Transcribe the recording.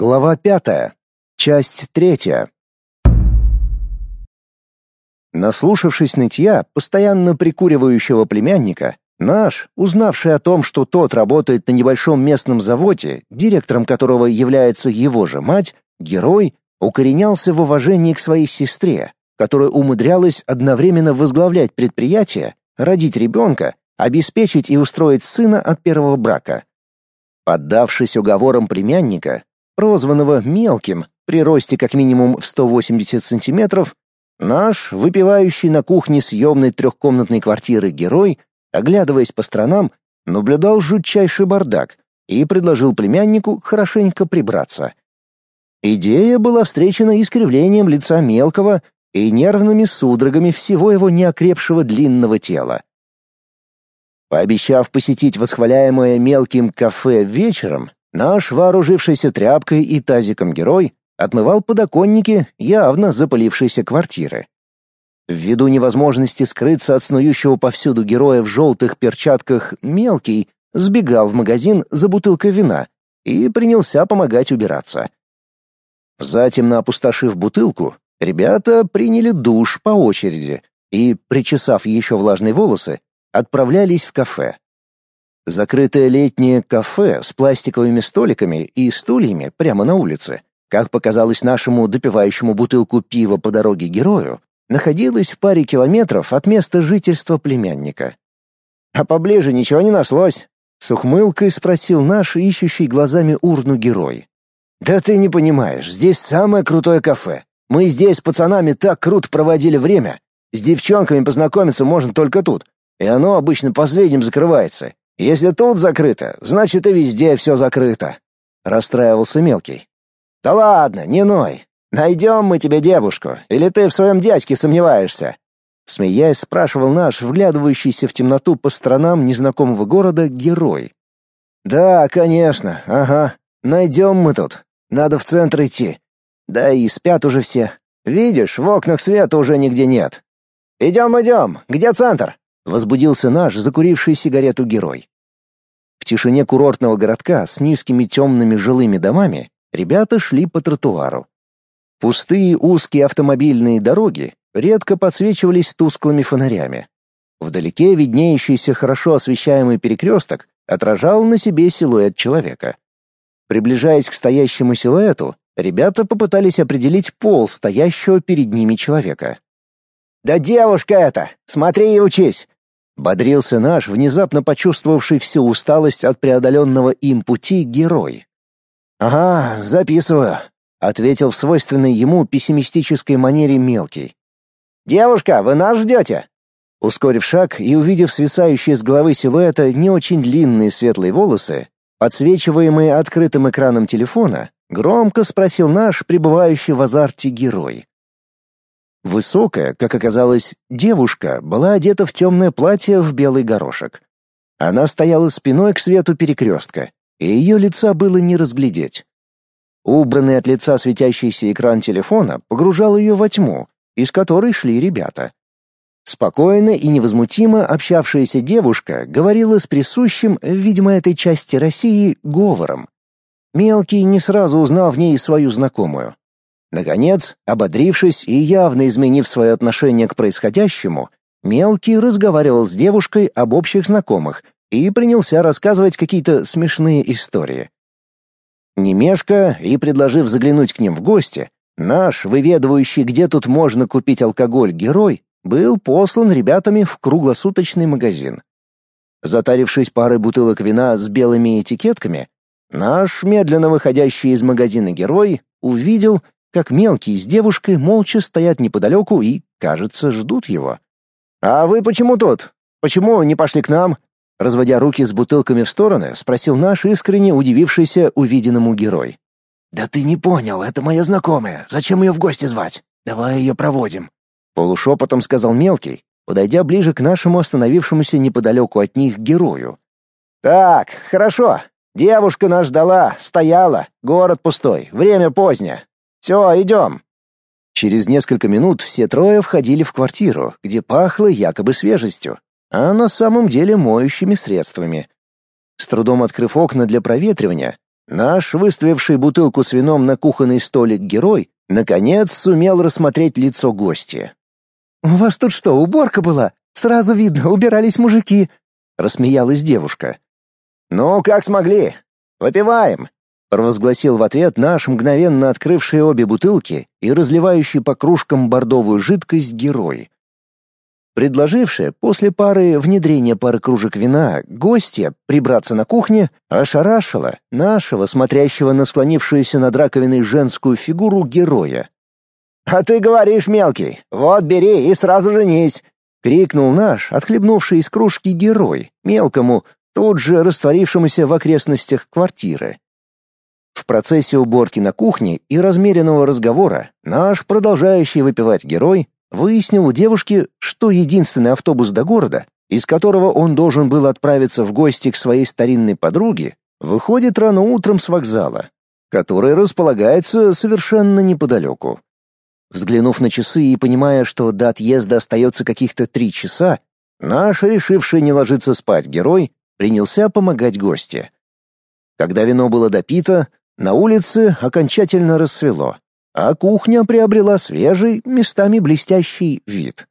Глава пятая. Часть третья. Наслушавшись нытья, постоянно прикуривающего племянника, наш, узнавший о том, что тот работает на небольшом местном заводе, директором которого является его же мать, герой, укоренялся в уважении к своей сестре, которая умудрялась одновременно возглавлять предприятие, родить ребенка, обеспечить и устроить сына от первого брака. Поддавшись уговорам племянника, прозванного мелким, при росте как минимум в 180 сантиметров, наш, выпивающий на кухне съемной трехкомнатной квартиры герой, оглядываясь по сторонам, наблюдал жутчайший бардак и предложил племяннику хорошенько прибраться. Идея была встречена искривлением лица мелкого и нервными судорогами всего его неокрепшего длинного тела. Пообещав посетить восхваляемое мелким кафе вечером, Наш вооружившийся тряпкой и тазиком герой отмывал подоконники явно запылившейся квартиры. Ввиду невозможности скрыться от снующего повсюду героя в желтых перчатках мелкий сбегал в магазин за бутылкой вина и принялся помогать убираться. Затем, опустошив бутылку, ребята приняли душ по очереди и, причесав еще влажные волосы, отправлялись в кафе. Закрытое летнее кафе с пластиковыми столиками и стульями прямо на улице, как показалось нашему допивающему бутылку пива по дороге герою, находилось в паре километров от места жительства племянника. «А поближе ничего не нашлось?» — с ухмылкой спросил наш ищущий глазами урну герой. «Да ты не понимаешь, здесь самое крутое кафе. Мы здесь с пацанами так круто проводили время. С девчонками познакомиться можно только тут, и оно обычно последним закрывается. Если тут закрыто, значит и везде все закрыто. Расстраивался мелкий. Да ладно, не ной. Найдем мы тебе девушку, или ты в своем дядьке сомневаешься? Смеясь, спрашивал наш, вглядывающийся в темноту по сторонам незнакомого города, герой. «Да, конечно, ага. Найдем мы тут. Надо в центр идти. Да и спят уже все. Видишь, в окнах света уже нигде нет. Идем, идем. Где центр?» Возбудился наш, закуривший сигарету герой. В тишине курортного городка с низкими темными жилыми домами ребята шли по тротуару. Пустые узкие автомобильные дороги редко подсвечивались тусклыми фонарями. Вдалеке виднеющийся хорошо освещаемый перекресток отражал на себе силуэт человека. Приближаясь к стоящему силуэту, ребята попытались определить пол стоящего перед ними человека. «Да девушка это! Смотри и учись! Бодрился наш, внезапно почувствовавший всю усталость от преодоленного им пути герой. «Ага, записываю», — ответил в свойственной ему пессимистической манере мелкий. «Девушка, вы нас ждете?» Ускорив шаг и увидев свисающие с головы силуэта не очень длинные светлые волосы, подсвечиваемые открытым экраном телефона, громко спросил наш пребывающий в азарте герой. Высокая, как оказалось, девушка была одета в темное платье в белый горошек. Она стояла спиной к свету перекрестка, и ее лица было не разглядеть. Убранный от лица светящийся экран телефона погружал ее во тьму, из которой шли ребята. Спокойно и невозмутимо общавшаяся девушка говорила с присущим, видимо, этой части России, говором. Мелкий не сразу узнал в ней свою знакомую. Наконец, ободрившись и явно изменив свое отношение к происходящему, Мелкий разговаривал с девушкой об общих знакомых и принялся рассказывать какие-то смешные истории. Немешко и предложив заглянуть к ним в гости, наш, выведывающий, где тут можно купить алкоголь, герой, был послан ребятами в круглосуточный магазин. Затарившись парой бутылок вина с белыми этикетками, наш, медленно выходящий из магазина герой, увидел, как мелкий с девушкой молча стоят неподалеку и, кажется, ждут его. «А вы почему тут? Почему не пошли к нам?» Разводя руки с бутылками в стороны, спросил наш искренне удивившийся увиденному герой. «Да ты не понял, это моя знакомая. Зачем ее в гости звать? Давай ее проводим». Полушепотом сказал мелкий, подойдя ближе к нашему остановившемуся неподалеку от них герою. «Так, хорошо. Девушка нас ждала, стояла, город пустой, время позднее. Все, идем». Через несколько минут все трое входили в квартиру, где пахло якобы свежестью, а на самом деле моющими средствами. С трудом открыв окна для проветривания, наш выставивший бутылку с вином на кухонный столик герой наконец сумел рассмотреть лицо гостя. «У вас тут что, уборка была? Сразу видно, убирались мужики», — рассмеялась девушка. «Ну, как смогли. Выпиваем», — провозгласил в ответ наш мгновенно открывший обе бутылки и разливающий по кружкам бордовую жидкость герой. Предложившая после пары внедрения пары кружек вина гостья прибраться на кухне ошарашила нашего, смотрящего на склонившуюся над раковиной женскую фигуру героя. «А ты говоришь, мелкий, вот бери и сразу женись!» — крикнул наш, отхлебнувший из кружки герой, мелкому, тут же растворившемуся в окрестностях квартиры. В процессе уборки на кухне и размеренного разговора наш продолжающий выпивать герой выяснил у девушки, что единственный автобус до города, из которого он должен был отправиться в гости к своей старинной подруге, выходит рано утром с вокзала, который располагается совершенно неподалеку. Взглянув на часы и понимая, что до отъезда остается каких-то три часа, наш, решивший не ложиться спать герой, принялся помогать гости. Когда вино было допито, на улице окончательно рассвело а кухня приобрела свежий, местами блестящий вид.